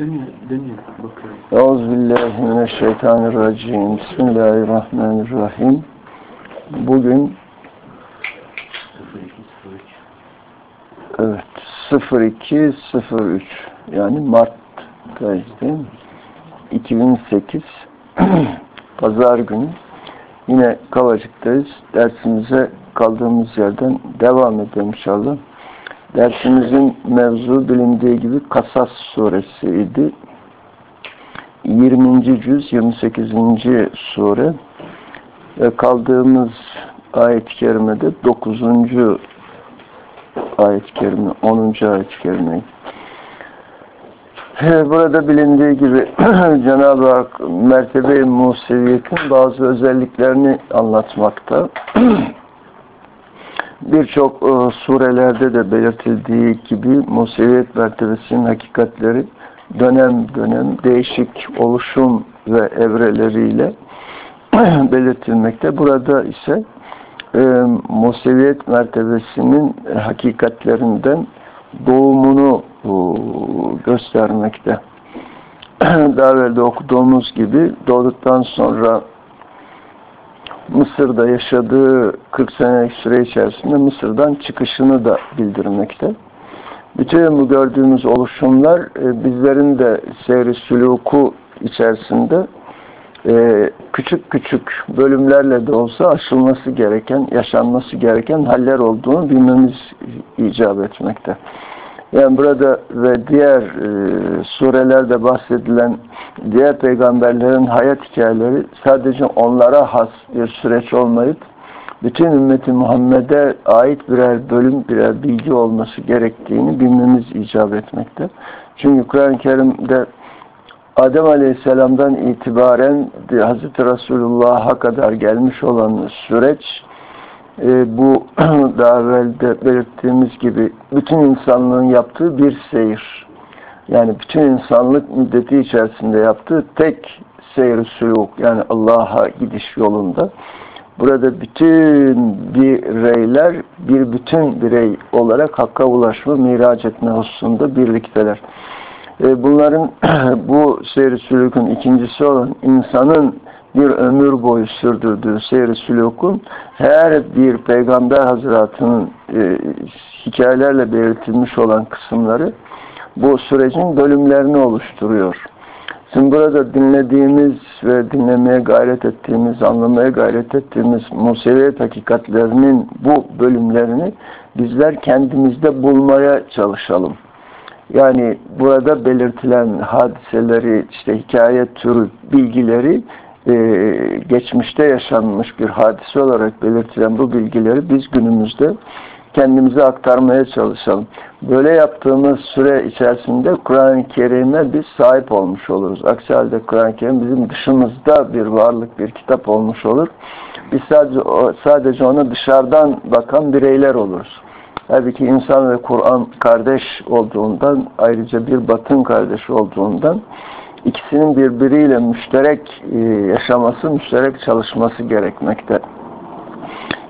Dönüyor, dönüyor. Bakıyorum. Euzubillahimineşşeytanirracim. Bismillahirrahmanirrahim. Bugün 0203. evet 0203 yani Mart'tayız değil mi? 2008 Pazar günü yine Kavacık'tayız. Dersimize kaldığımız yerden devam edelim inşallah. Dersimizin mevzu bilindiği gibi Kasas suresiydi. 20. cüz 28. sure ve kaldığımız ayet-i kerimede 9. ayet-i kerime 10. ayet-i kerime Burada bilindiği gibi Cenab-ı Hak mertebe-i bazı özelliklerini anlatmakta. Birçok e, surelerde de belirtildiği gibi Museviyet mertebesinin hakikatleri dönem dönem değişik oluşum ve evreleriyle belirtilmekte. Burada ise e, Museviyet mertebesinin hakikatlerinden doğumunu e, göstermekte. Daha evvel de okuduğumuz gibi doğduktan sonra Mısır'da yaşadığı 40 senelik süre içerisinde Mısır'dan çıkışını da bildirmekte. Bütün bu gördüğümüz oluşumlar e, bizlerin de seyri sülûku içerisinde e, küçük küçük bölümlerle de olsa aşılması gereken, yaşanması gereken haller olduğunu bilmemiz icap etmekte. Yani burada ve diğer e, surelerde bahsedilen diğer peygamberlerin hayat hikayeleri sadece onlara has bir süreç olmayıp bütün ümmeti Muhammed'e ait birer bölüm, birer bilgi olması gerektiğini bilmemiz icap etmekte. Çünkü Kur'an-ı Kerim'de Adem Aleyhisselam'dan itibaren Hazreti Resulullah'a kadar gelmiş olan süreç e, bu daha evvel de belirttiğimiz gibi bütün insanlığın yaptığı bir seyir. Yani bütün insanlık müddeti içerisinde yaptığı tek seyir süluk yani Allah'a gidiş yolunda. Burada bütün bireyler bir bütün birey olarak Hakk'a ulaşma, miraç etme hususunda birlikteler. E, bunların bu seyir sülükün ikincisi olan insanın bir ömür boyu sürdürdüğü seyir sülükün her bir peygamber hazretinin e, hikayelerle belirtilmiş olan kısımları bu sürecin bölümlerini oluşturuyor. Şimdi burada dinlediğimiz ve dinlemeye gayret ettiğimiz, anlamaya gayret ettiğimiz Museviyet hakikatlerinin bu bölümlerini bizler kendimizde bulmaya çalışalım. Yani burada belirtilen hadiseleri, işte hikaye türü bilgileri e, geçmişte yaşanmış bir hadise olarak belirtilen bu bilgileri biz günümüzde kendimize aktarmaya çalışalım. Böyle yaptığımız süre içerisinde Kur'an-ı Kerim'e biz sahip olmuş oluruz. Aksi halde Kur'an-ı Kerim bizim dışımızda bir varlık, bir kitap olmuş olur. Biz sadece, sadece ona dışarıdan bakan bireyler oluruz. Halbuki insan ve Kur'an kardeş olduğundan, ayrıca bir batın kardeş olduğundan ikisinin birbiriyle müşterek e, yaşaması, müşterek çalışması gerekmekte.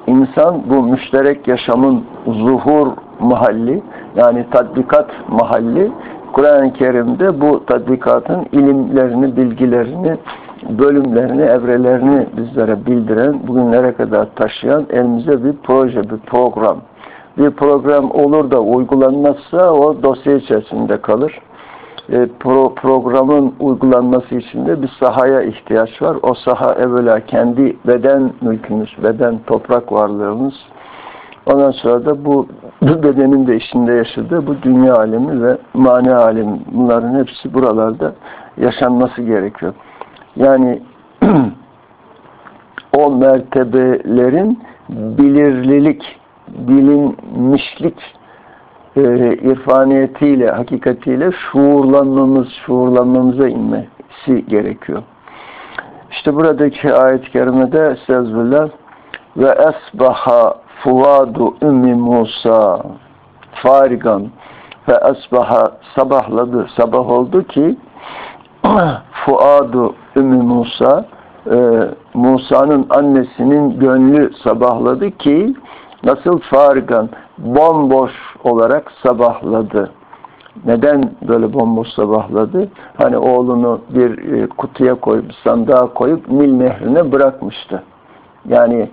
İnsan bu müşterek yaşamın zuhur mahalli, yani tatbikat mahalli, Kur'an-ı Kerim'de bu tatbikatın ilimlerini, bilgilerini, bölümlerini, evrelerini bizlere bildiren, bugünlere kadar taşıyan elimize bir proje, bir program. Bir program olur da uygulanmazsa o dosya içerisinde kalır. E, pro, programın uygulanması için de bir sahaya ihtiyaç var. O saha evvela kendi beden mülkümüz, beden toprak varlığımız. Ondan sonra da bu, bu bedenin de içinde yaşadığı bu dünya alemi ve mani alemi bunların hepsi buralarda yaşanması gerekiyor. Yani o mertebelerin bilirlilik, bilinmişlik e, irfaniyetiyle, hakikatiyle şuurlanmamız, şuurlanmamıza inmesi gerekiyor. İşte buradaki ayet-i kerimede Estağfirullah ve esbaha fuvadu ümmi Musa farigan ve esbaha sabahladı, sabah oldu ki fuadu ümmi Musa e, Musa'nın annesinin gönlü sabahladı ki nasıl farigan bomboş olarak sabahladı. Neden böyle bomboş sabahladı? Hani oğlunu bir e, kutuya koyup, sandığa koyup Nil nehrine bırakmıştı. Yani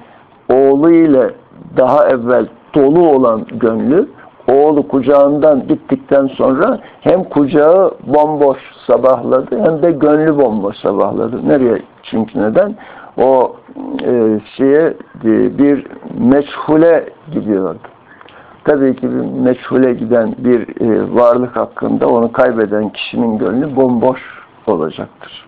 oğlu ile daha evvel dolu olan gönlü oğlu kucağından gittikten sonra hem kucağı bomboş sabahladı hem de gönlü bomboş sabahladı. Nereye? Çünkü neden? O e, şeye e, bir meçhule gidiyordu. Tabii ki bir meçhule giden bir e, varlık hakkında onu kaybeden kişinin gönlü bomboş olacaktır.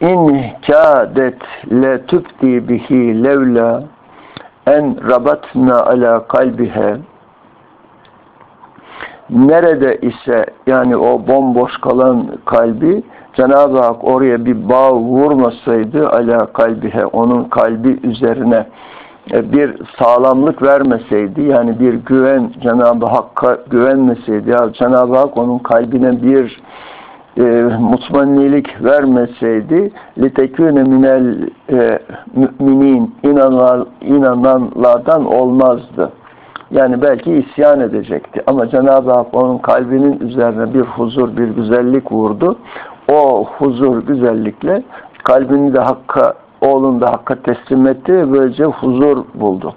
İn kâdet le tübdi bihi levla en rabatna ala kalbihe nerede ise yani o bomboş kalan kalbi Cenab-ı Hak oraya bir bağ vurmasaydı ala kalbihe onun kalbi üzerine e, bir sağlamlık vermeseydi yani bir güven Cenab-ı Hakk'a güvenmeseydi ya Cenab-ı Hak onun kalbine bir e, mutmainlik vermeseydi litekûne minel e, müminin inanlar, inananlardan olmazdı. Yani belki isyan edecekti. Ama Cenab-ı Hak onun kalbinin üzerine bir huzur, bir güzellik vurdu. O huzur, güzellikle kalbini de Hakk'a, oğlunu da Hakk'a teslim etti ve böylece huzur buldu.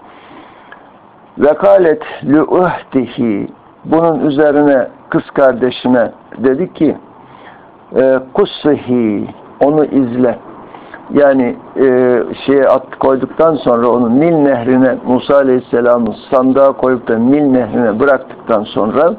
Vekalet lü'uhdihi bunun üzerine kız kardeşine dedi ki e, kussihi onu izle. Yani e, şeye at koyduktan sonra onu Nil nehrine Musa Aleyhisselam'ı sandığa koyup da Nil nehrine bıraktıktan sonra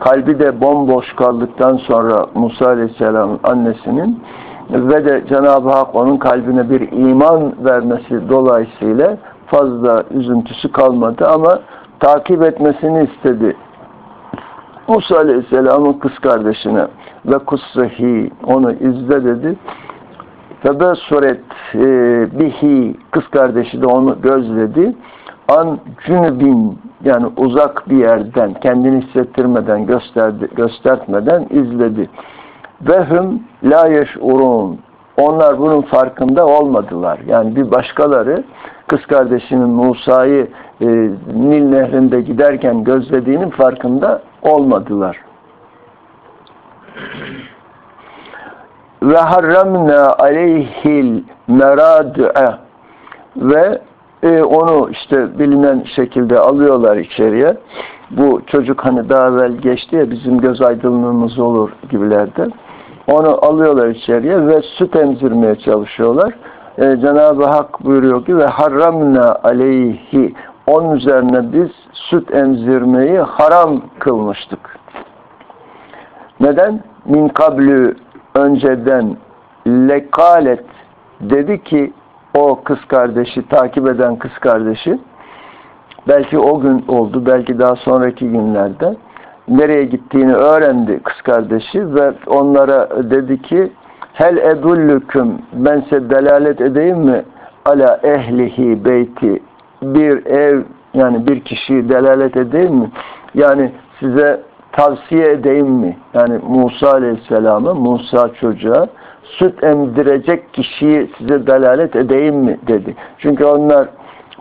kalbi de bomboş kaldıktan sonra Musa Aleyhisselam'ın annesinin ve de Cenab-ı Hak onun kalbine bir iman vermesi dolayısıyla fazla üzüntüsü kalmadı ama takip etmesini istedi. Musa Aleyhisselam'ın kız kardeşine ve kussihi onu izle dedi. Ve suret e, bihi kız kardeşi de onu gözledi. An cünübin yani uzak bir yerden kendini hissettirmeden gösterdi, göstertmeden izledi. Ve hüm la yeş'urun onlar bunun farkında olmadılar. Yani bir başkaları kız kardeşinin Musa'yı e, Nil nehrinde giderken gözlediğinin farkında olmadılar. ve harramna aleyhil meradü'e ve e, onu işte bilinen şekilde alıyorlar içeriye. Bu çocuk hani daha evvel geçti ya bizim göz aydınlığımız olur gibilerde. Onu alıyorlar içeriye ve süt emzirmeye çalışıyorlar. Ee, Cenab-ı Hak buyuruyor ki ve harramna aleyhi onun üzerine biz süt emzirmeyi haram kılmıştık. Neden? Min kablü önceden lekalet dedi ki o kız kardeşi, takip eden kız kardeşi belki o gün oldu, belki daha sonraki günlerde nereye gittiğini öğrendi kız kardeşi ve onlara dedi ki hel edullüküm ben size delalet edeyim mi ala ehlihi beyti bir ev yani bir kişiyi delalet edeyim mi? Yani size tavsiye edeyim mi? Yani Musa Aleyhisselam'a, Musa çocuğa süt emdirecek kişiyi size delalet edeyim mi? dedi. Çünkü onlar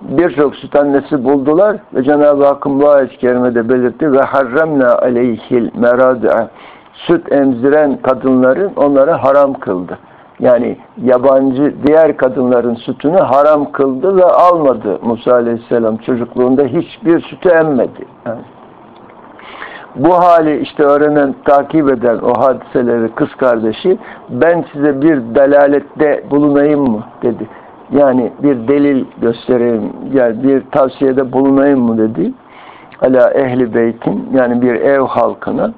birçok süt annesi buldular ve Cenab-ı Hakk'ın bu ayet-i kerimede belirtti ve harramna aleyhil meradi'a süt emziren kadınların onlara haram kıldı. Yani yabancı diğer kadınların sütünü haram kıldı ve almadı Musa Aleyhisselam çocukluğunda hiçbir sütü emmedi. Yani bu hali işte öğrenen, takip eden o hadiseleri kız kardeşi ben size bir delalette bulunayım mı dedi. Yani bir delil göstereyim, yani bir tavsiyede bulunayım mı dedi. Ala ehli beytin yani bir ev halkına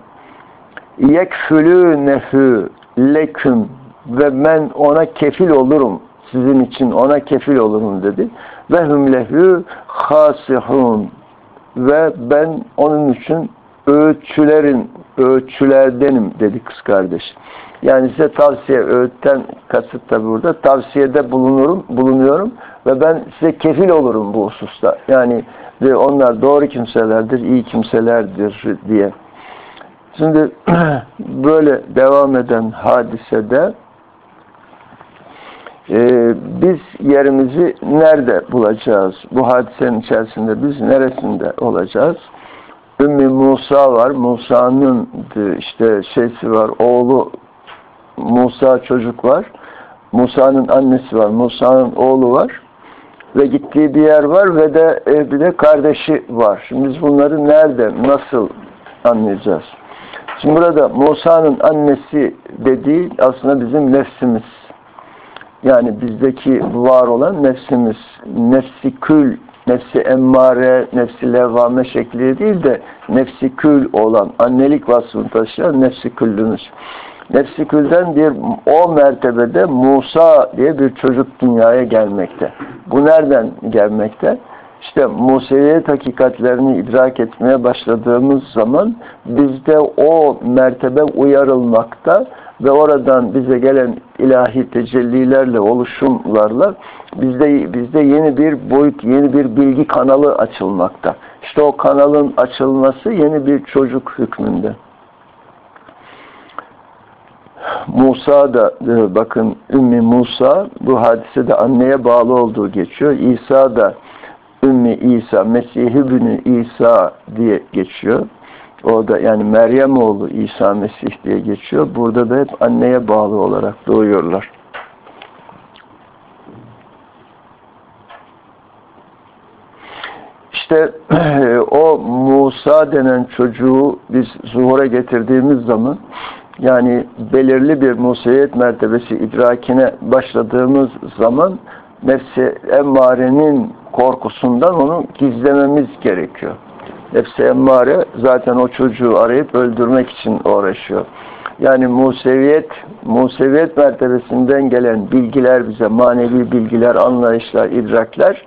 yekfülü nefü leküm ve ben ona kefil olurum sizin için ona kefil olurum dedi. Ve hum lehü hasihun ve ben onun için öğütçülerin, öğütçülerdenim dedi kız kardeş. Yani size tavsiye, öğütten kasıt tabi burada. Tavsiyede bulunurum, bulunuyorum ve ben size kefil olurum bu hususta. Yani ve onlar doğru kimselerdir, iyi kimselerdir diye. Şimdi böyle devam eden hadisede Ee, biz yerimizi nerede bulacağız? Bu hadisenin içerisinde biz neresinde olacağız? Ümmü Musa var. Musa'nın işte şeysi var. Oğlu Musa çocuk var. Musa'nın annesi var. Musa'nın oğlu var. Ve gittiği bir yer var ve de bir de kardeşi var. Şimdi biz bunları nerede, nasıl anlayacağız? Şimdi burada Musa'nın annesi dediği aslında bizim nefsimiz. Yani bizdeki var olan nefsimiz. Nefsi kül, nefsi emmare, nefsi levvame şekli değil de nefsi kül olan, annelik vasfını taşıyan nefsi küllümüz. Nefsi külden bir o mertebede Musa diye bir çocuk dünyaya gelmekte. Bu nereden gelmekte? İşte Museviyet hakikatlerini idrak etmeye başladığımız zaman bizde o mertebe uyarılmakta ve oradan bize gelen ilahi tecellilerle, oluşumlarla bizde bizde yeni bir boyut, yeni bir bilgi kanalı açılmakta. İşte o kanalın açılması yeni bir çocuk hükmünde. Musa da e, bakın Ümmi Musa bu hadisede anneye bağlı olduğu geçiyor. İsa da Ümmi İsa, Mesih-i Bünü İsa diye geçiyor. O da yani Meryem oğlu İsa Mesih diye geçiyor. Burada da hep anneye bağlı olarak doğuyorlar. İşte o Musa denen çocuğu biz zuhura getirdiğimiz zaman yani belirli bir musiyet mertebesi idrakine başladığımız zaman nefsi emmarenin korkusundan onu gizlememiz gerekiyor. Nefsi emmare zaten o çocuğu arayıp öldürmek için uğraşıyor. Yani Museviyet, Museviyet mertebesinden gelen bilgiler bize, manevi bilgiler, anlayışlar, idrakler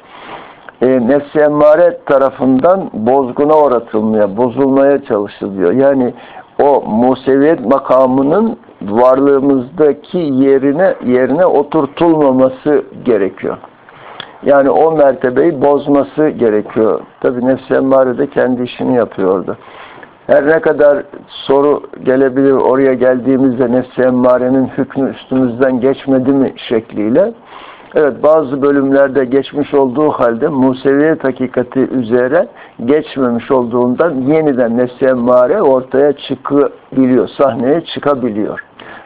e, nefsi emmare tarafından bozguna uğratılmaya, bozulmaya çalışılıyor. Yani o Museviyet makamının varlığımızdaki yerine yerine oturtulmaması gerekiyor. Yani o mertebeyi bozması gerekiyor. Tabi nefsi emmare de kendi işini yapıyordu. Her ne kadar soru gelebilir oraya geldiğimizde nefsi emmarenin hükmü üstümüzden geçmedi mi şekliyle. Evet bazı bölümlerde geçmiş olduğu halde Museviyet hakikati üzere geçmemiş olduğundan yeniden nefsi emmare ortaya çıkabiliyor, sahneye çıkabiliyor.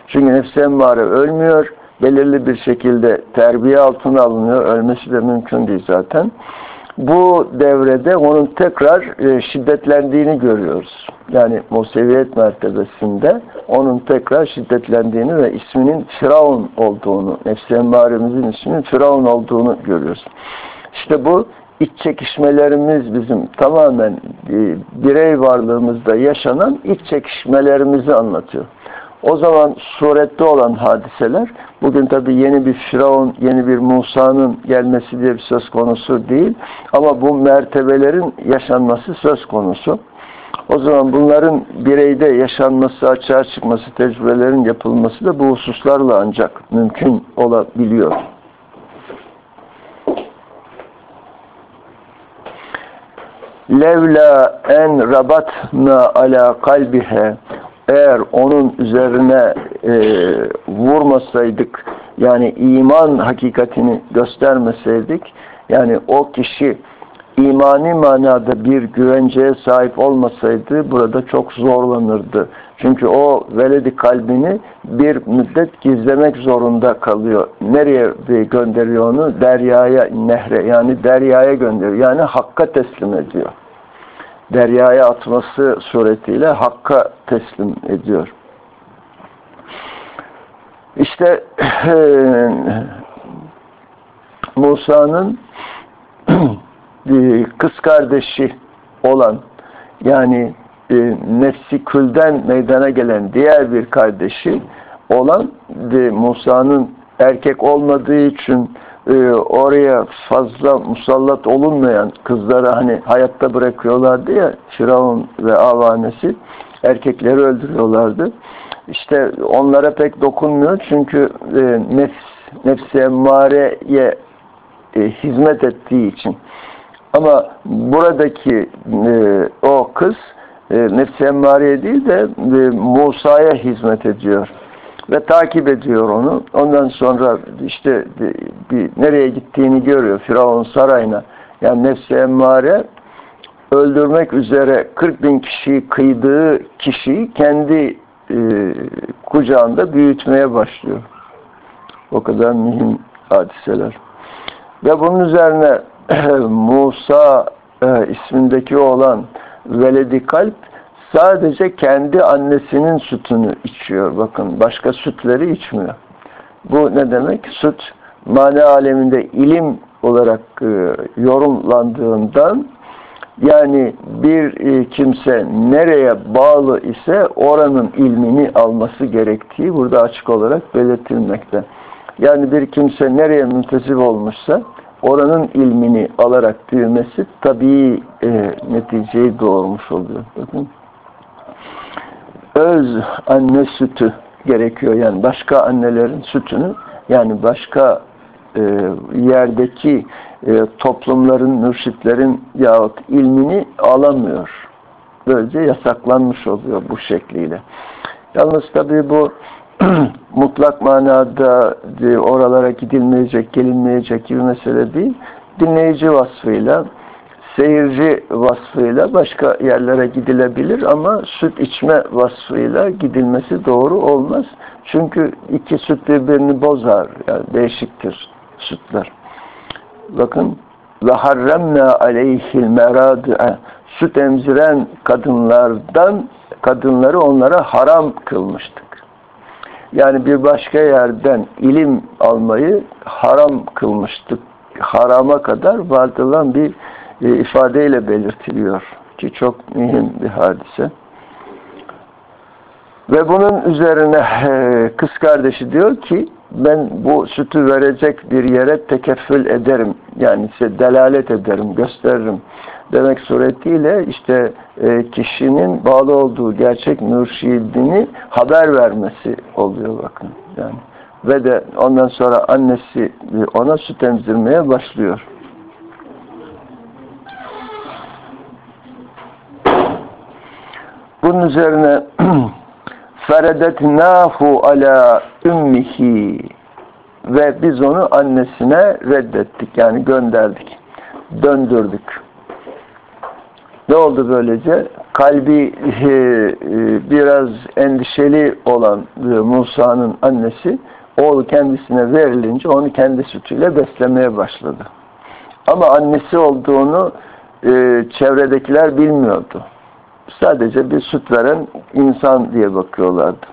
Çünkü nefsi emmare ölmüyor, belirli bir şekilde terbiye altına alınıyor, ölmesi de mümkün değil zaten. Bu devrede onun tekrar e, şiddetlendiğini görüyoruz. Yani Museviyet mertebesinde onun tekrar şiddetlendiğini ve isminin Firavun olduğunu, nefsi emmaremizin isminin Firavun olduğunu görüyoruz. İşte bu iç çekişmelerimiz bizim tamamen e, birey varlığımızda yaşanan iç çekişmelerimizi anlatıyor. O zaman surette olan hadiseler, bugün tabi yeni bir Firavun, yeni bir Musa'nın gelmesi diye bir söz konusu değil. Ama bu mertebelerin yaşanması söz konusu. O zaman bunların bireyde yaşanması, açığa çıkması, tecrübelerin yapılması da bu hususlarla ancak mümkün olabiliyor. Levla en rabatna ala kalbihe eğer onun üzerine e, vurmasaydık yani iman hakikatini göstermeseydik yani o kişi imani manada bir güvenceye sahip olmasaydı burada çok zorlanırdı. Çünkü o veledi kalbini bir müddet gizlemek zorunda kalıyor. Nereye gönderiyor onu? Deryaya, nehre yani deryaya gönderiyor. Yani hakka teslim ediyor. Deryaya atması suretiyle hakka teslim ediyor. İşte Musa'nın kız kardeşi olan yani e, nefsi külden meydana gelen diğer bir kardeşi olan Musa'nın erkek olmadığı için e, oraya fazla musallat olunmayan kızları hani hayatta bırakıyorlardı ya Firavun ve avanesi erkekleri öldürüyorlardı. İşte onlara pek dokunmuyor çünkü e, nefs, nefsi emmareye e, hizmet ettiği için. Ama buradaki e, o kız e, nefsi emmareye değil de e, Musa'ya hizmet ediyor. Ve takip ediyor onu. Ondan sonra işte bir, nereye gittiğini görüyor Firavun sarayına. Yani nefsi emmare öldürmek üzere 40 bin kişiyi kıydığı kişiyi kendi e, kucağında büyütmeye başlıyor. O kadar mühim hadiseler. Ve bunun üzerine Musa e, ismindeki olan veledi kalp sadece kendi annesinin sütünü içiyor. Bakın başka sütleri içmiyor. Bu ne demek? Süt mana aleminde ilim olarak e, yorumlandığından yani bir e, kimse nereye bağlı ise oranın ilmini alması gerektiği burada açık olarak belirtilmekte. Yani bir kimse nereye müntesip olmuşsa oranın ilmini alarak büyümesi tabii e, neticeyi doğurmuş oluyor. Bakın. Öz anne sütü gerekiyor. Yani başka annelerin sütünü yani başka e, yerdeki e, toplumların, mürşitlerin yahut ilmini alamıyor. Böylece yasaklanmış oluyor bu şekliyle. Yalnız tabii bu mutlak manada e, oralara gidilmeyecek, gelinmeyecek gibi mesele değil. Dinleyici vasfıyla, seyirci vasfıyla başka yerlere gidilebilir ama süt içme vasfıyla gidilmesi doğru olmaz. Çünkü iki süt birbirini bozar. Yani değişiktir sütler. Bakın ve harremna aleyhil meradi'e süt emziren kadınlardan kadınları onlara haram kılmıştık. Yani bir başka yerden ilim almayı haram kılmıştık. Harama kadar vardılan bir e, ifadeyle belirtiliyor ki çok mühim bir hadise. Ve bunun üzerine e, kız kardeşi diyor ki ben bu sütü verecek bir yere tekeffül ederim. Yani size delalet ederim, gösteririm. Demek suretiyle işte e, kişinin bağlı olduğu gerçek mürşidini haber vermesi oluyor bakın. Yani ve de ondan sonra annesi ona süt emzirmeye başlıyor. Bunun üzerine feredetnahu ala ümmihi ve biz onu annesine reddettik. Yani gönderdik. Döndürdük. Ne oldu böylece? Kalbi e, e, biraz endişeli olan e, Musa'nın annesi oğlu kendisine verilince onu kendi sütüyle beslemeye başladı. Ama annesi olduğunu çevredekiler bilmiyordu. Sadece bir süt veren insan diye bakıyorlardı.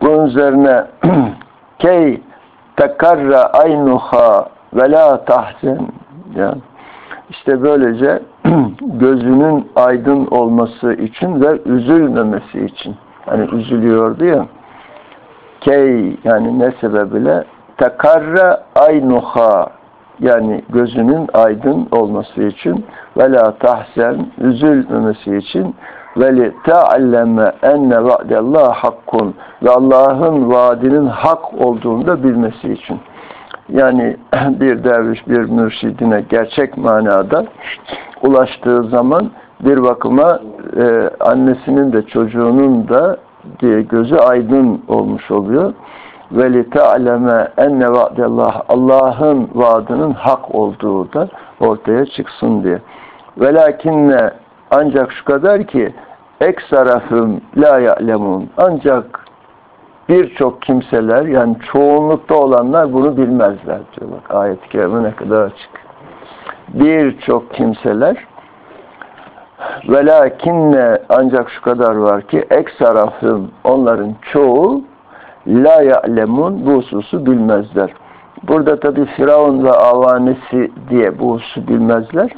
Bunun üzerine key tekarra aynuha ve la tahzen. yani işte böylece gözünün aydın olması için ve üzülmemesi için. Hani üzülüyordu ya. Key yani ne sebebiyle? Tekarra aynuha yani gözünün aydın olması için ve la tahzen üzülmemesi için ve li ta'alleme enne va'dallah hakkun ve Allah'ın vaadinin hak olduğunu da bilmesi için. Yani bir derviş bir mürşidine gerçek manada ulaştığı zaman bir bakıma e, annesinin de çocuğunun da diye gözü aydın olmuş oluyor. Ve li ta'leme enne va'dallah Allah'ın vaadinin hak olduğu da ortaya çıksın diye. Velakinne ancak şu kadar ki eksarafüm la ya'lemun. Ancak birçok kimseler yani çoğunlukta olanlar bunu bilmezler diyor. Bak ayet-i kerime ne kadar açık. Birçok kimseler velakinne ancak şu kadar var ki eksarafüm onların çoğu la ya'lemun bu hususu bilmezler. Burada tabi Firavun ve avanesi diye bu hususu bilmezler.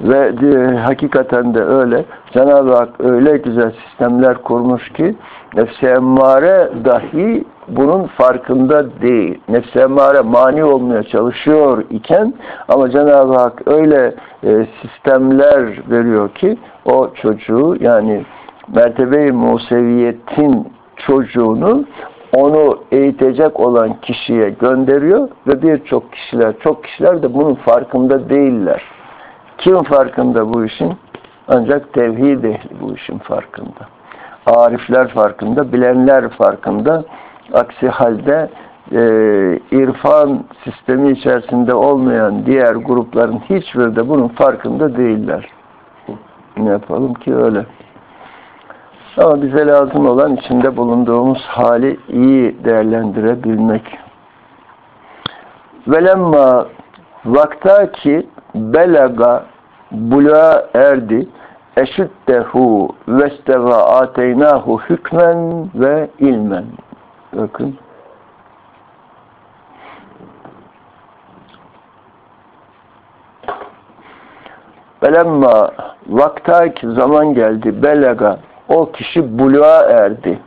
Ve de, hakikaten de öyle. Cenab-ı Hak öyle güzel sistemler kurmuş ki nefsi emmare dahi bunun farkında değil. Nefsi emmare mani olmaya çalışıyor iken ama Cenab-ı Hak öyle e, sistemler veriyor ki o çocuğu yani mertebe-i Museviyetin çocuğunu onu eğitecek olan kişiye gönderiyor ve birçok kişiler, çok kişiler de bunun farkında değiller. Kim farkında bu işin? Ancak tevhid ehli bu işin farkında. Arifler farkında, bilenler farkında. Aksi halde e, irfan sistemi içerisinde olmayan diğer grupların hiçbiri de bunun farkında değiller. Ne yapalım ki öyle. Ama bize lazım olan içinde bulunduğumuz hali iyi değerlendirebilmek. Velemma vakta ki belaga buluğa erdi eşüddehu vesteva ateynahu hükmen ve ilmen. Bakın. Belemma vakta ki zaman geldi belega o kişi buluğa erdi.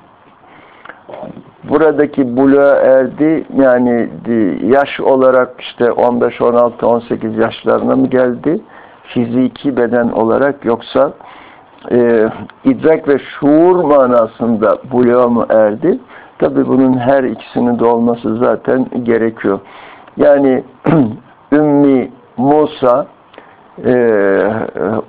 Buradaki buluğa erdi yani yaş olarak işte 15, 16, 18 yaşlarına mı geldi? Fiziki beden olarak yoksa e, idrak ve şuur manasında buluğa mı erdi? Tabi bunun her ikisinin de olması zaten gerekiyor. Yani Ümmi Musa e,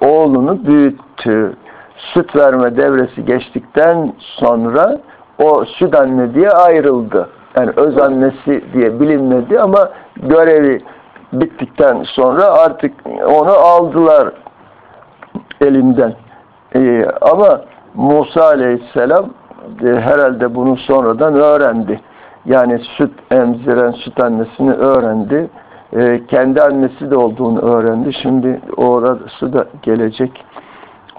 oğlunu büyüttü. Süt verme devresi geçtikten sonra o süt anne diye ayrıldı. Yani öz annesi diye bilinmedi ama görevi bittikten sonra artık onu aldılar elinden. Ee, ama Musa aleyhisselam e, herhalde bunu sonradan öğrendi. Yani süt emziren süt annesini öğrendi. E, kendi annesi de olduğunu öğrendi. Şimdi orası da gelecek.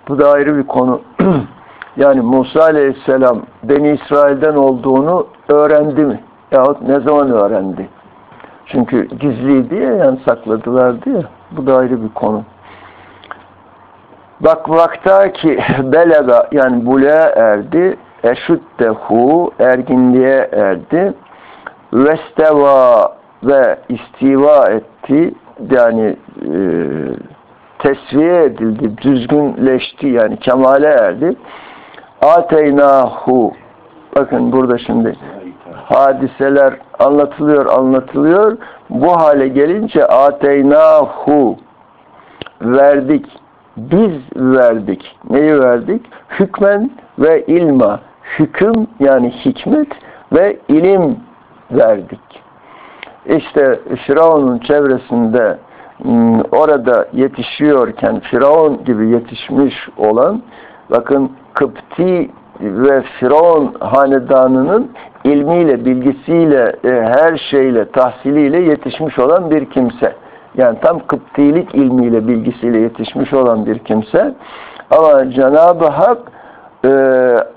Bu da ayrı bir konu. yani Musa aleyhisselam Beni İsrail'den olduğunu öğrendi mi? Yahut ne zaman öğrendi? Çünkü gizliydi ya yani sakladılar diye. Bu da ayrı bir konu. Bak vakta ki belega yani buluğa erdi eşüddehu erginliğe erdi vesteva ve istiva etti yani e, tesviye edildi, düzgünleşti yani kemale erdi. Ateynahu bakın burada şimdi hadiseler anlatılıyor, anlatılıyor. Bu hale gelince ateynahu verdik. Biz verdik. Neyi verdik? Hükmen ve ilma. Hüküm yani hikmet ve ilim verdik. İşte Firavun'un çevresinde orada yetişiyorken Firavun gibi yetişmiş olan bakın Kıpti ve Firavun hanedanının ilmiyle, bilgisiyle, e, her şeyle, tahsiliyle yetişmiş olan bir kimse. Yani tam Kıptilik ilmiyle, bilgisiyle yetişmiş olan bir kimse. Ama Cenab-ı Hak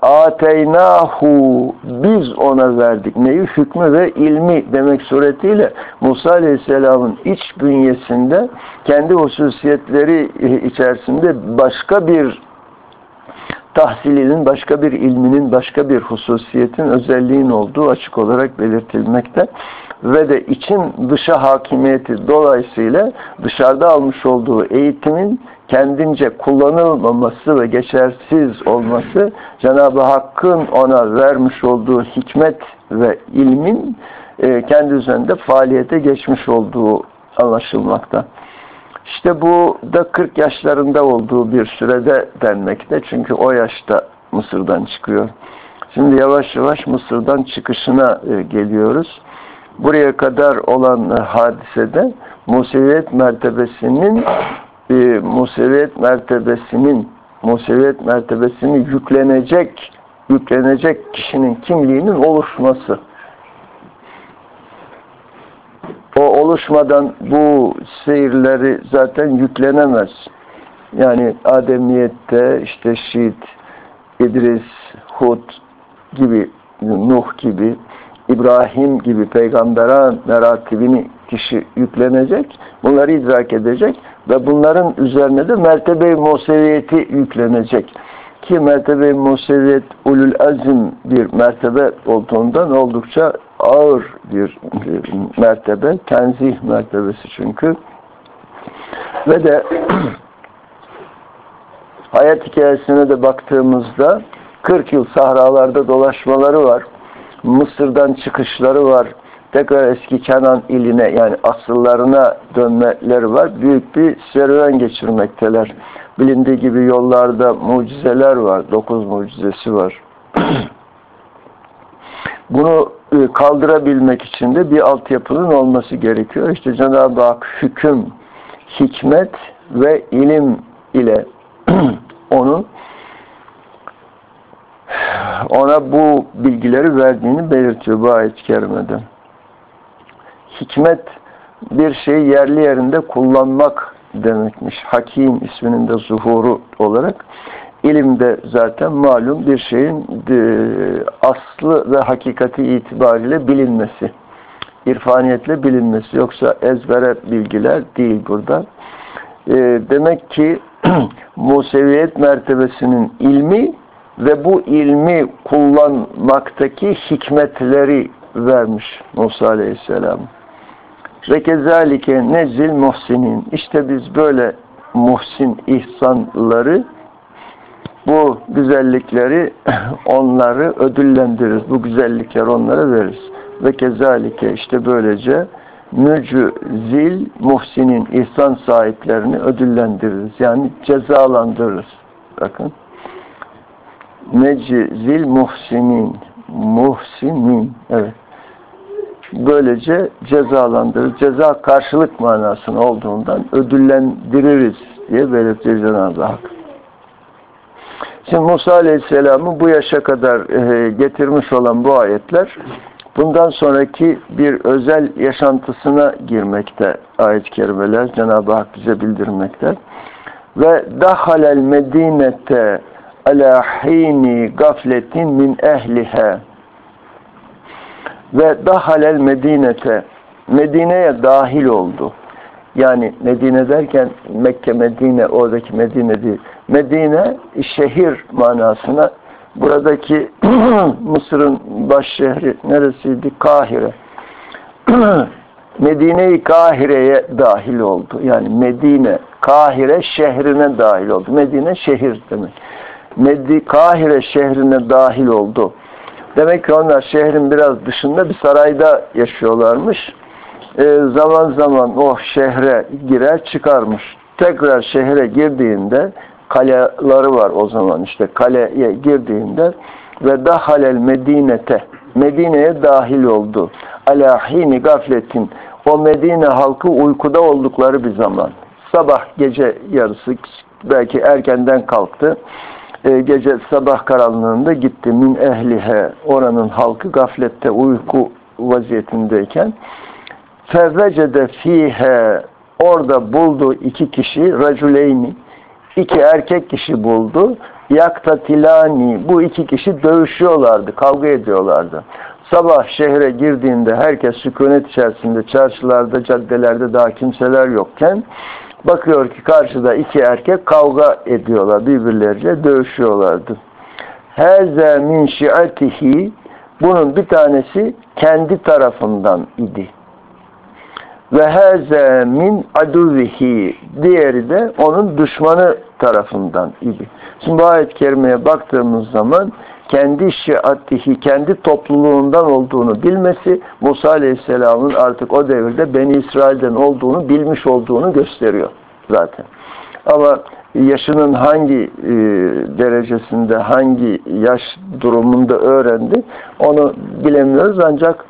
ateynahu biz ona verdik. Neyi? Hükmü ve ilmi demek suretiyle Musa Aleyhisselam'ın iç bünyesinde kendi hususiyetleri içerisinde başka bir tahsilinin, başka bir ilminin, başka bir hususiyetin, özelliğin olduğu açık olarak belirtilmekte. Ve de için dışa hakimiyeti dolayısıyla dışarıda almış olduğu eğitimin kendince kullanılmaması ve geçersiz olması Cenab-ı Hakk'ın ona vermiş olduğu hikmet ve ilmin e, kendi üzerinde faaliyete geçmiş olduğu anlaşılmakta. İşte bu da 40 yaşlarında olduğu bir sürede denmekte. Çünkü o yaşta Mısır'dan çıkıyor. Şimdi yavaş yavaş Mısır'dan çıkışına e, geliyoruz. Buraya kadar olan hadisede Museviyet mertebesinin e, Museviyet mertebesinin Museviyet mertebesini yüklenecek yüklenecek kişinin kimliğinin oluşması. O oluşmadan bu seyirleri zaten yüklenemez. Yani Ademiyette işte Şiit, İdris, Hud gibi, Nuh gibi, İbrahim gibi peygamberan meratibini kişi yüklenecek, bunları idrak edecek ve bunların üzerine de mertebe-i Museviyeti yüklenecek. Ki mertebe-i Museviyet ulul azim bir mertebe olduğundan oldukça ağır bir mertebe, tenzih mertebesi çünkü. Ve de hayat hikayesine de baktığımızda 40 yıl sahralarda dolaşmaları var. Mısır'dan çıkışları var. Tekrar eski Kenan iline yani asıllarına dönmeleri var. Büyük bir serüven geçirmekteler. Bilindiği gibi yollarda mucizeler var. Dokuz mucizesi var. Bunu e, kaldırabilmek için de bir altyapının olması gerekiyor. İşte Cenab-ı Hak hüküm, hikmet ve ilim ile onu ona bu bilgileri verdiğini belirtiyor bu ayet-i kerimede. Hikmet bir şeyi yerli yerinde kullanmak demekmiş. Hakim isminin de zuhuru olarak ilimde zaten malum bir şeyin e, aslı ve hakikati itibariyle bilinmesi. İrfaniyetle bilinmesi. Yoksa ezbere bilgiler değil burada. E, demek ki Museviyet mertebesinin ilmi ve bu ilmi kullanmaktaki hikmetleri vermiş Musa Aleyhisselam. Ve kezalike nezil muhsinin. İşte biz böyle muhsin ihsanları bu güzellikleri onları ödüllendiririz. Bu güzellikleri onlara veririz. Ve kezalike işte böylece zil muhsinin ihsan sahiplerini ödüllendiririz. Yani cezalandırırız. Bakın. zil muhsinin muhsinin evet. Böylece cezalandırır. Ceza karşılık manasını olduğundan ödüllendiririz diye belirtiyor Cenab-ı Hak. Şimdi Musa Aleyhisselam'ı bu yaşa kadar e, getirmiş olan bu ayetler bundan sonraki bir özel yaşantısına girmekte ayet-i kerimeler Cenab-ı Hak bize bildirmekte. Ve dahalel medinete ala hini gafletin min ehliha ve dahalel medinete Medine'ye dahil oldu. Yani Medine derken Mekke, Medine, oradaki Medine değil. Medine şehir manasına buradaki Mısır'ın baş şehri neresiydi? Kahire. Medine-i Kahire'ye dahil oldu. Yani Medine, Kahire şehrine dahil oldu. Medine şehir demek. Medi, Kahire şehrine dahil oldu. Demek ki onlar şehrin biraz dışında bir sarayda yaşıyorlarmış. E, zaman zaman o şehre girer çıkarmış. Tekrar şehre girdiğinde kaleleri var o zaman işte kaleye girdiğinde ve dahalel medinete Medine'ye dahil oldu. Alahini gafletin o Medine halkı uykuda oldukları bir zaman. Sabah gece yarısı belki erkenden kalktı. E, gece sabah karanlığında gitti. Min ehlihe oranın halkı gaflette uyku vaziyetindeyken fevvecede fihe orada buldu iki kişi raculeyni iki erkek kişi buldu. Yaktatilani bu iki kişi dövüşüyorlardı, kavga ediyorlardı. Sabah şehre girdiğinde herkes sükunet içerisinde çarşılarda, caddelerde daha kimseler yokken bakıyor ki karşıda iki erkek kavga ediyorlar, birbirleriyle dövüşüyorlardı. Heze min şiatihi bunun bir tanesi kendi tarafından idi. Ve haze min aduvihi diğeri de onun düşmanı tarafından idi. Şimdi bu ayet-i kerimeye baktığımız zaman kendi şiatihi, kendi topluluğundan olduğunu bilmesi Musa Aleyhisselam'ın artık o devirde Beni İsrail'den olduğunu bilmiş olduğunu gösteriyor zaten. Ama yaşının hangi e, derecesinde, hangi yaş durumunda öğrendi onu bilemiyoruz ancak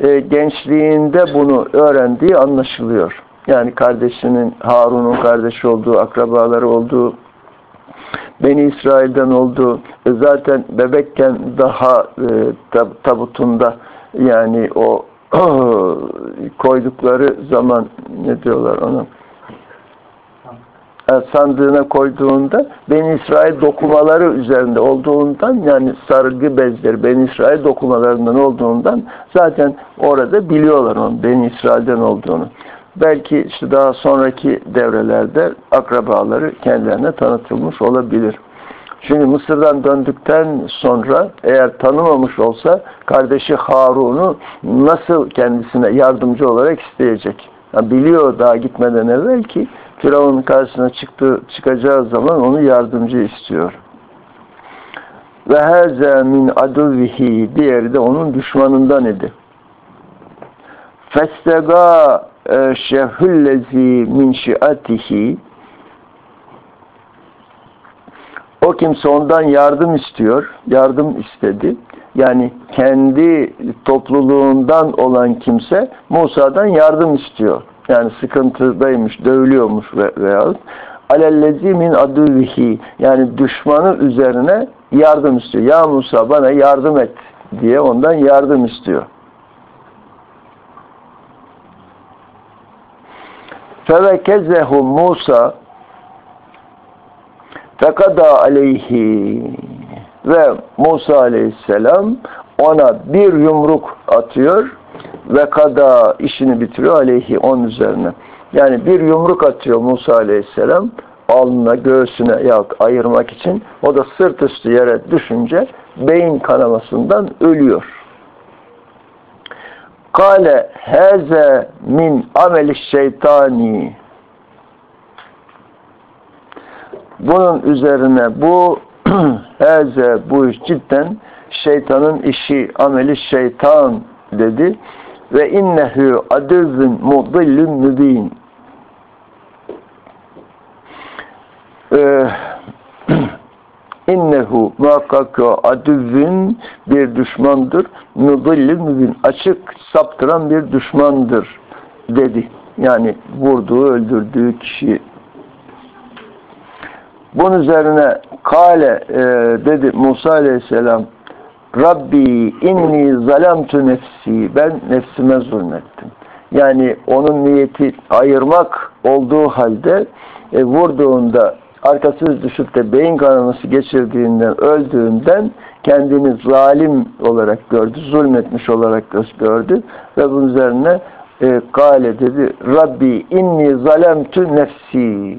e, gençliğinde bunu öğrendiği anlaşılıyor. Yani kardeşinin, Harun'un kardeşi olduğu, akrabaları olduğu, Beni İsrail'den olduğu, e, zaten bebekken daha e, tab tabutunda yani o koydukları zaman ne diyorlar ona? sandığına koyduğunda Ben İsrail dokumaları üzerinde olduğundan yani sargı bezleri Ben İsrail dokumalarından olduğundan zaten orada biliyorlar onun Ben İsrail'den olduğunu. Belki işte daha sonraki devrelerde akrabaları kendilerine tanıtılmış olabilir. Çünkü Mısır'dan döndükten sonra eğer tanımamış olsa kardeşi Harun'u nasıl kendisine yardımcı olarak isteyecek? Yani biliyor daha gitmeden evvel ki Firavun'un karşısına çıktı, çıkacağı zaman onu yardımcı istiyor. Ve haza min aduvihi diğeri de onun düşmanından idi. Festega e, şehüllezi min şiatihi o kimse ondan yardım istiyor, yardım istedi. Yani kendi topluluğundan olan kimse Musa'dan yardım istiyor. Yani sıkıntıdaymış, dövülüyormuş ve, veyahut alellezi min adüvihi yani düşmanı üzerine yardım istiyor. Ya Musa bana yardım et diye ondan yardım istiyor. Fevekezzehu Musa fekada aleyhi ve Musa aleyhisselam ona bir yumruk atıyor ve kada işini bitiriyor aleyhi onun üzerine. Yani bir yumruk atıyor Musa aleyhisselam alnına, göğsüne yahut ayırmak için. O da sırt üstü yere düşünce beyin kanamasından ölüyor. Kale heze min ameli şeytani. Bunun üzerine bu heze bu iş cidden şeytanın işi ameli şeytan dedi. Ve innehu adüvün mudillün mübin ee, innehu muhakkak o adüvün bir düşmandır müdillün mübin açık saptıran bir düşmandır dedi. Yani vurduğu, öldürdüğü kişi bunun üzerine kale e, dedi Musa aleyhisselam Rabbi inni zalemtu nefsi ben nefsime zulmettim. Yani onun niyeti ayırmak olduğu halde e, vurduğunda arkasız düşüp de beyin kanaması geçirdiğinden öldüğünden kendini zalim olarak gördü, zulmetmiş olarak gördü ve bunun üzerine e, kale dedi Rabbi inni zalemtu nefsi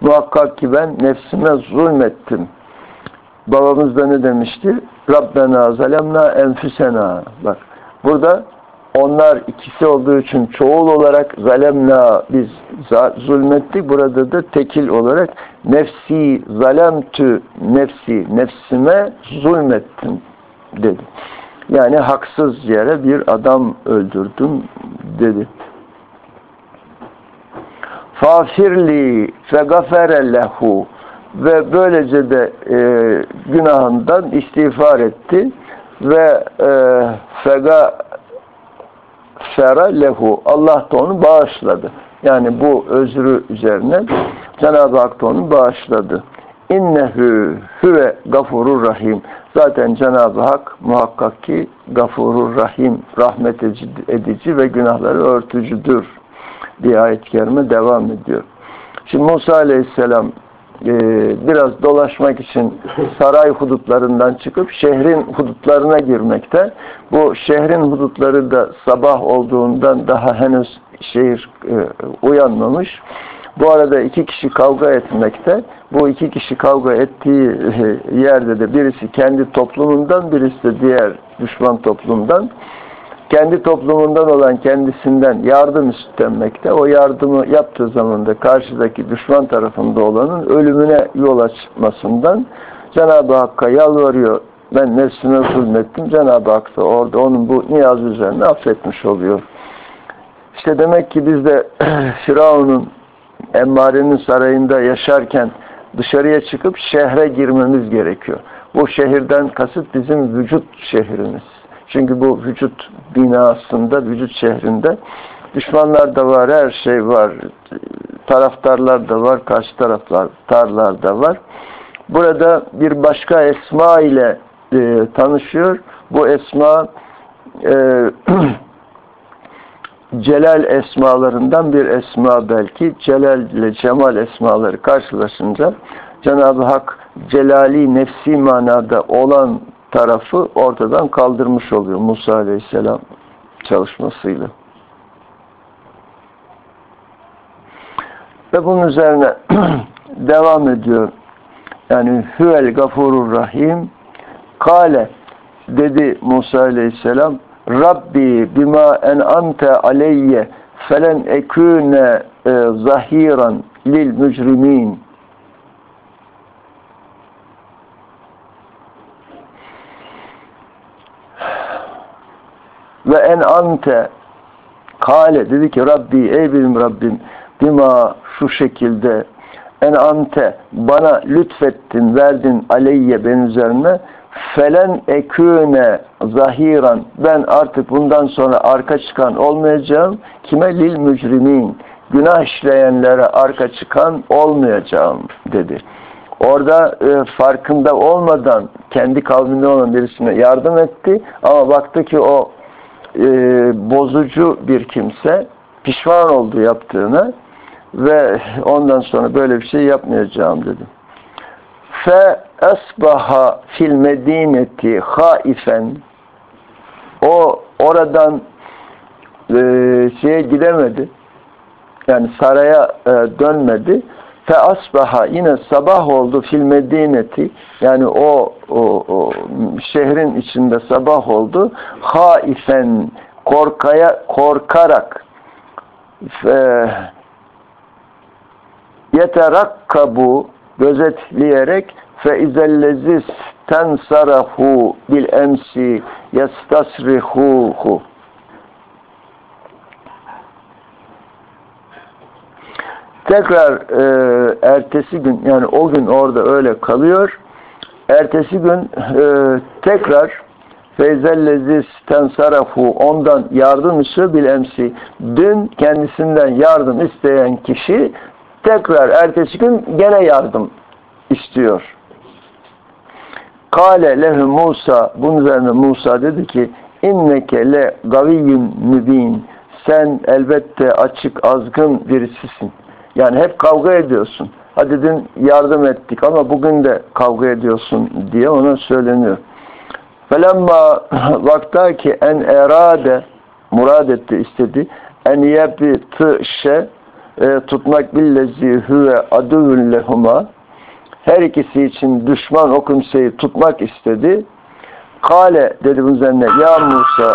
Muhakkak ki ben nefsime zulmettim. Babamız da ne demişti? Rabbena zalemna enfüsena. Bak burada onlar ikisi olduğu için çoğul olarak zalemna biz zulmettik. Burada da tekil olarak nefsi zalemtü nefsi nefsime zulmettim dedi. Yani haksız yere bir adam öldürdüm dedi. Fafirli fegafere lehu ve böylece de e, günahından istiğfar etti ve e, fega fera lehu Allah da onu bağışladı. Yani bu özrü üzerine Cenab-ı Hak da onu bağışladı. İnnehu huve gafurur rahim. Zaten Cenab-ı Hak muhakkak ki gafurur rahim, rahmet edici ve günahları örtücüdür diye ayet-i devam ediyor. Şimdi Musa Aleyhisselam e, biraz dolaşmak için saray hudutlarından çıkıp şehrin hudutlarına girmekte. Bu şehrin hudutları da sabah olduğundan daha henüz şehir e, uyanmamış. Bu arada iki kişi kavga etmekte. Bu iki kişi kavga ettiği e, yerde de birisi kendi toplumundan, birisi de diğer düşman toplumdan kendi toplumundan olan kendisinden yardım istenmekte. O yardımı yaptığı zaman da karşıdaki düşman tarafında olanın ölümüne yol açmasından Cenab-ı Hakk'a yalvarıyor. Ben nefsime zulmettim. Cenab-ı Hak da orada onun bu niyaz üzerine affetmiş oluyor. İşte demek ki biz de Firavun'un Emmare'nin sarayında yaşarken dışarıya çıkıp şehre girmemiz gerekiyor. Bu şehirden kasıt bizim vücut şehrimiz. Çünkü bu vücut binasında, vücut şehrinde düşmanlar da var, her şey var. Taraftarlar da var, karşı taraflar, tarlar da var. Burada bir başka esma ile e, tanışıyor. Bu esma e, Celal esmalarından bir esma belki. Celal ile Cemal esmaları karşılaşınca Cenab-ı Hak celali nefsi manada olan tarafı ortadan kaldırmış oluyor Musa Aleyhisselam çalışmasıyla. Ve bunun üzerine devam ediyor. Yani Hüvel Gafurur Rahim Kale dedi Musa Aleyhisselam Rabbi bima en ante aleyye felen ekune e, zahiran lil mücrimin ve en ante kale dedi ki Rabbi ey benim Rabbim bima şu şekilde en ante bana lütfettin verdin aleyye ben üzerime felen eküne zahiran ben artık bundan sonra arka çıkan olmayacağım kime lil mücrimin günah işleyenlere arka çıkan olmayacağım dedi. Orada e, farkında olmadan kendi kavminde olan birisine yardım etti ama baktı ki o e, bozucu bir kimse pişman oldu yaptığına ve ondan sonra böyle bir şey yapmayacağım dedi. Fe esbaha fil medineti haifen. O oradan e, şeye gidemedi. Yani saraya e, dönmedi fe asbaha yine sabah oldu fil medineti. Yani o, o, o şehrin içinde sabah oldu. Haifen korkaya korkarak fe, yeterakkabu gözetleyerek fe izellezis tensarahu bil emsi yestasrihuhu tekrar e, ertesi gün yani o gün orada öyle kalıyor ertesi gün e, tekrar feyzellezis tensarafu ondan yardım istiyor bil emsi dün kendisinden yardım isteyen kişi tekrar ertesi gün gene yardım istiyor. Kale lehu Musa bunun üzerine Musa dedi ki inneke le gaviyyun mübin sen elbette açık azgın birisisin. Yani hep kavga ediyorsun. Hadi dün yardım ettik ama bugün de kavga ediyorsun diye ona söyleniyor. Felemma vaktaki en erade murad etti istedi en yebi tışe e, tutmak billezi huve aduvun lehuma her ikisi için düşman o kimseyi tutmak istedi. Kale dedi bunun üzerine ya Musa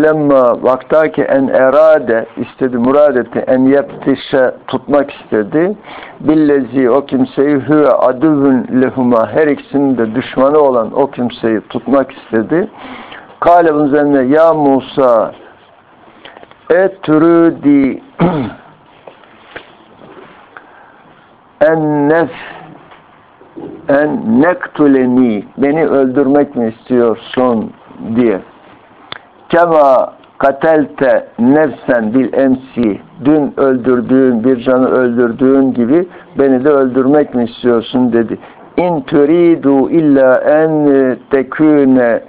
Felemma vaktaki en erade istedi, murad etti, en yaptişe tutmak istedi. Billezi o kimseyi hüve adüvün lehuma her ikisinin de düşmanı olan o kimseyi tutmak istedi. Kale üzerine ya Musa etrüdi en nef en nektuleni beni öldürmek mi istiyorsun diye kema katelte nefsen bil emsi. Dün öldürdüğün bir canı öldürdüğün gibi beni de öldürmek mi istiyorsun dedi. İn turidu illa en teküne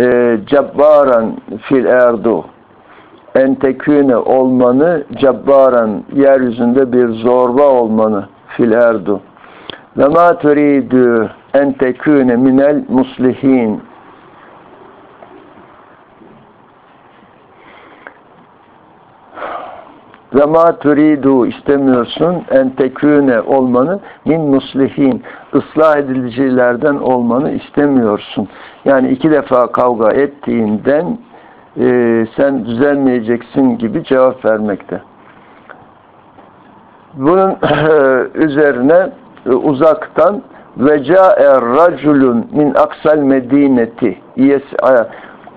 e, cabbaran fil erdu. En teküne olmanı cabbaran yeryüzünde bir zorba olmanı fil erdu. Ve ma turidu en teküne minel muslihin ve ma turidu istemiyorsun en teküne olmanı min muslihin ıslah edilicilerden olmanı istemiyorsun. Yani iki defa kavga ettiğinden e, sen düzelmeyeceksin gibi cevap vermekte. Bunun üzerine e, uzaktan ve ca'e raculun min aksal medineti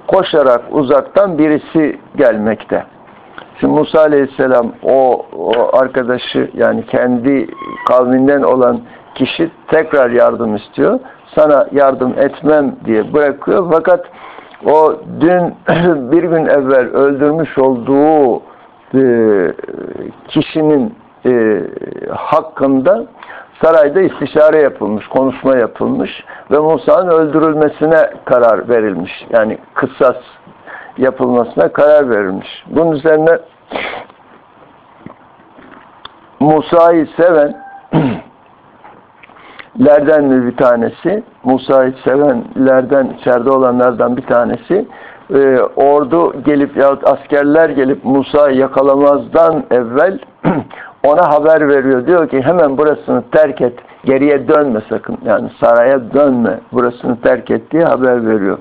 koşarak uzaktan birisi gelmekte. Şimdi Musa Aleyhisselam o, o arkadaşı yani kendi kavminden olan kişi tekrar yardım istiyor. Sana yardım etmem diye bırakıyor. Fakat o dün bir gün evvel öldürmüş olduğu e, kişinin e, hakkında sarayda istişare yapılmış, konuşma yapılmış ve Musa'nın öldürülmesine karar verilmiş. Yani kısas yapılmasına karar verilmiş. Bunun üzerine Musa'yı seven lerden mi bir tanesi Musa'yı sevenlerden içeride olanlardan bir tanesi e, ordu gelip yahut askerler gelip Musa'yı yakalamazdan evvel ona haber veriyor. Diyor ki hemen burasını terk et. Geriye dönme sakın. Yani saraya dönme. Burasını terk et diye haber veriyor.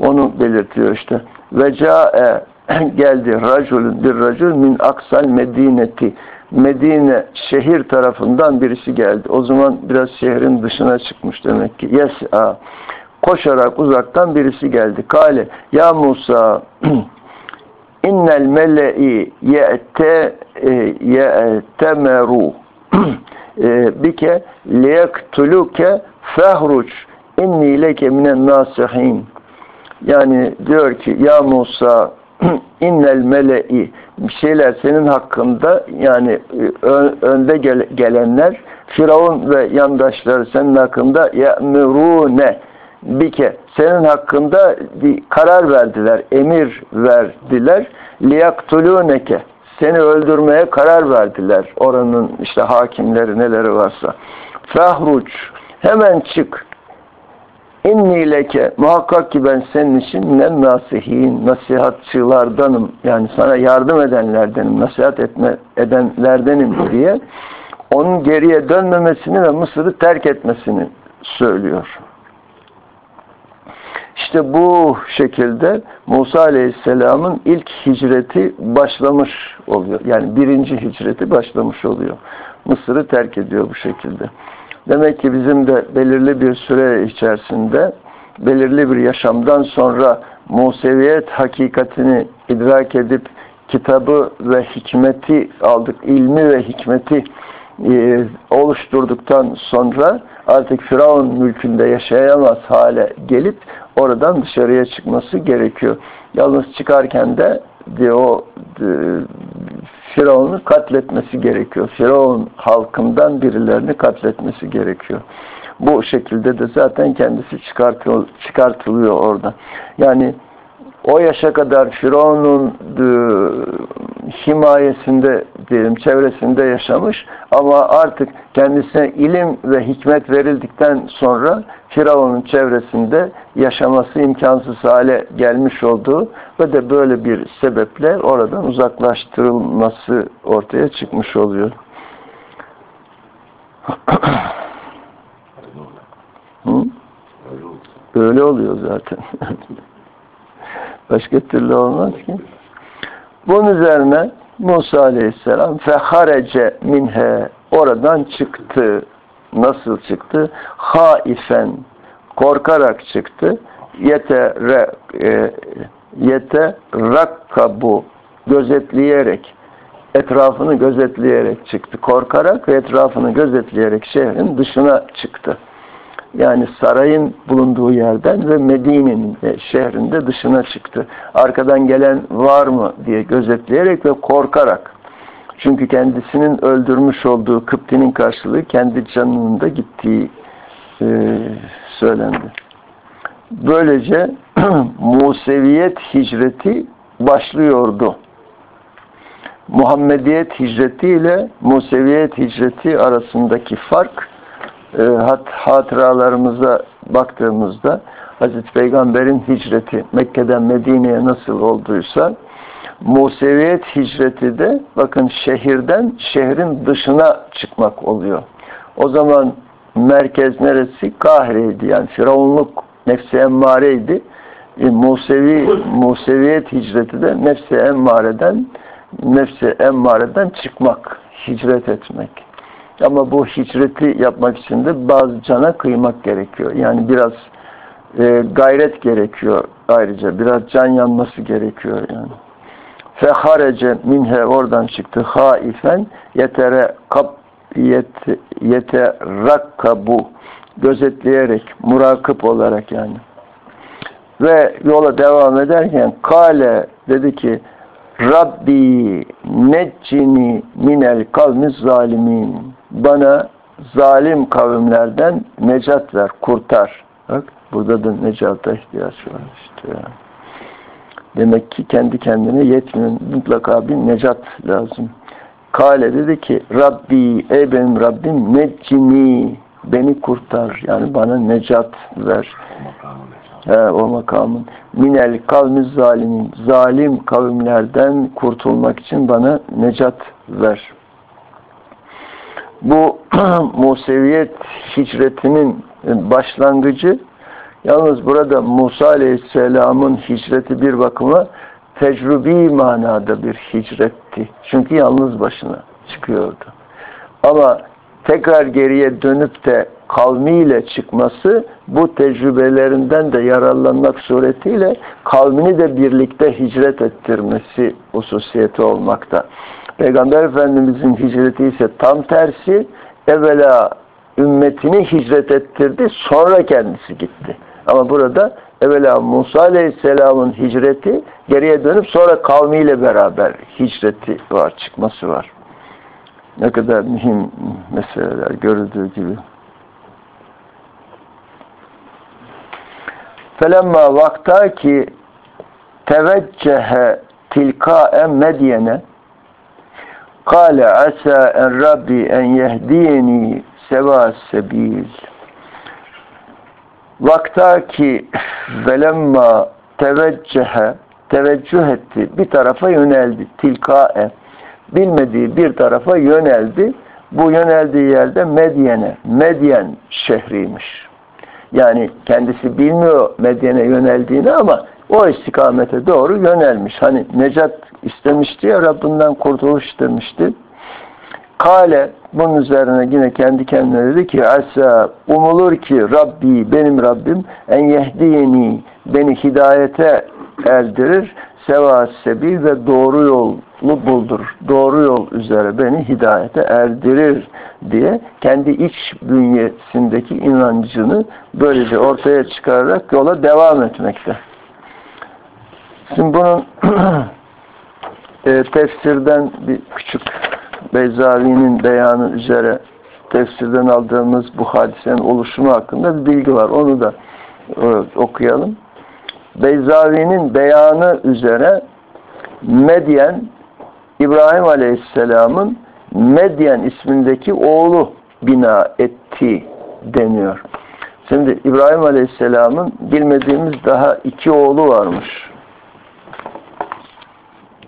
Onu belirtiyor işte. Ve ca'e geldi racülün bir racül min aksal medineti. Medine şehir tarafından birisi geldi. O zaman biraz şehrin dışına çıkmış demek ki. Yes'a. Koşarak uzaktan birisi geldi. Kale ya Musa innel mele'i ye'te e, ye'temeru e, bike liyektuluke fehruç inni leke minen nasihin yani diyor ki ya Musa innel mele'i bir şeyler senin hakkında yani e, önde gel gelenler Firavun ve yandaşları senin hakkında ye'murune bike senin hakkında bir karar verdiler, emir verdiler. Liyaktuluneke seni öldürmeye karar verdiler. Oranın işte hakimleri neleri varsa. Fahruç hemen çık. İnni leke muhakkak ki ben senin için ne nasihin nasihatçılardanım. Yani sana yardım edenlerdenim, nasihat etme edenlerdenim diye onun geriye dönmemesini ve Mısır'ı terk etmesini söylüyor. İşte bu şekilde Musa Aleyhisselam'ın ilk hicreti başlamış oluyor. Yani birinci hicreti başlamış oluyor. Mısır'ı terk ediyor bu şekilde. Demek ki bizim de belirli bir süre içerisinde belirli bir yaşamdan sonra Museviyet hakikatini idrak edip kitabı ve hikmeti aldık, ilmi ve hikmeti e, oluşturduktan sonra artık Firavun mülkünde yaşayamaz hale gelip oradan dışarıya çıkması gerekiyor. Yalnız çıkarken de e, Firavun'u katletmesi gerekiyor. Firavun halkından birilerini katletmesi gerekiyor. Bu şekilde de zaten kendisi çıkartıl, çıkartılıyor orada. Yani o yaşa kadar Firavun'un e, himayesinde diyelim çevresinde yaşamış ama artık kendisine ilim ve hikmet verildikten sonra Firavun'un çevresinde yaşaması imkansız hale gelmiş olduğu ve de böyle bir sebeple oradan uzaklaştırılması ortaya çıkmış oluyor. Hı? Böyle oluyor zaten. Başka türlü olmaz ki. Bunun üzerine Musa Aleyhisselam feharece minhe oradan çıktı. Nasıl çıktı? Haifen korkarak çıktı. Yete re, e, yete rakkabu gözetleyerek etrafını gözetleyerek çıktı. Korkarak ve etrafını gözetleyerek şehrin dışına çıktı yani sarayın bulunduğu yerden ve Medine'nin şehrinde dışına çıktı. Arkadan gelen var mı diye gözetleyerek ve korkarak. Çünkü kendisinin öldürmüş olduğu Kıpti'nin karşılığı kendi canının da gittiği e, söylendi. Böylece Museviyet hicreti başlıyordu. Muhammediyet hicreti ile Museviyet hicreti arasındaki fark e, hat, hatıralarımıza baktığımızda Hazreti Peygamber'in hicreti Mekke'den Medine'ye nasıl olduysa Museviyet hicreti de bakın şehirden şehrin dışına çıkmak oluyor. O zaman merkez neresi? Kahire'ydi. Yani Firavunluk nefsi emmareydi. E, Musevi, Museviyet hicreti de nefsi emmareden nefsi emmareden çıkmak, hicret etmek. Ama bu hicreti yapmak için de bazı cana kıymak gerekiyor. Yani biraz e, gayret gerekiyor ayrıca. Biraz can yanması gerekiyor yani. Feharece minhe oradan çıktı haifen yetere kap yet, yete rakkabu gözetleyerek, murakip olarak yani. Ve yola devam ederken kale dedi ki Rabbi neccini minel kavmi zalimin bana zalim kavimlerden necat ver, kurtar. Bak burada da necata ihtiyaç var işte. Demek ki kendi kendine yetmiyor. Mutlaka bir necat lazım. Kale dedi ki Rabbi, ey benim Rabbim neccini beni kurtar. Yani bana necat ver. He, o makamın. Minel kavmi zalimin. Zalim kavimlerden kurtulmak için bana necat ver. Bu Museviyet hicretinin başlangıcı yalnız burada Musa Aleyhisselam'ın hicreti bir bakıma tecrübi manada bir hicretti. Çünkü yalnız başına çıkıyordu. Ama tekrar geriye dönüp de kavmiyle çıkması bu tecrübelerinden de yararlanmak suretiyle kavmini de birlikte hicret ettirmesi hususiyeti olmakta. Peygamber Efendimizin hicreti ise tam tersi evvela ümmetini hicret ettirdi sonra kendisi gitti. Ama burada evvela Musa Aleyhisselam'ın hicreti geriye dönüp sonra kavmiyle beraber hicreti var, çıkması var. Ne kadar mühim meseleler görüldüğü gibi. Felemma vakta ki teveccehe tilkae medyene kâle asa en rabbi en yehdiyeni seva sebil. Vakta ki velemma teveccehe teveccüh etti bir tarafa yöneldi tilkae. Bilmediği bir tarafa yöneldi. Bu yöneldiği yerde Medyen'e Medyen şehriymiş. Yani kendisi bilmiyor Medyen'e yöneldiğini ama o istikamete doğru yönelmiş. Hani necat istemişti ya Rabbinden kurtuluş istemişti. Kale bunun üzerine yine kendi kendine dedi ki asa umulur ki Rabbi benim Rabbim en yehdiyeni beni hidayete erdirir seva sebil ve doğru yolu buldur. Doğru yol üzere beni hidayete erdirir diye kendi iç bünyesindeki inancını böylece ortaya çıkararak yola devam etmekte. Şimdi bunun e, tefsirden bir küçük Beyzavi'nin beyanı üzere tefsirden aldığımız bu hadisenin oluşumu hakkında bir bilgi var. Onu da e, okuyalım. Beyzavi'nin beyanı üzere Medyen İbrahim Aleyhisselam'ın Medyen ismindeki oğlu bina etti deniyor. Şimdi İbrahim Aleyhisselam'ın bilmediğimiz daha iki oğlu varmış.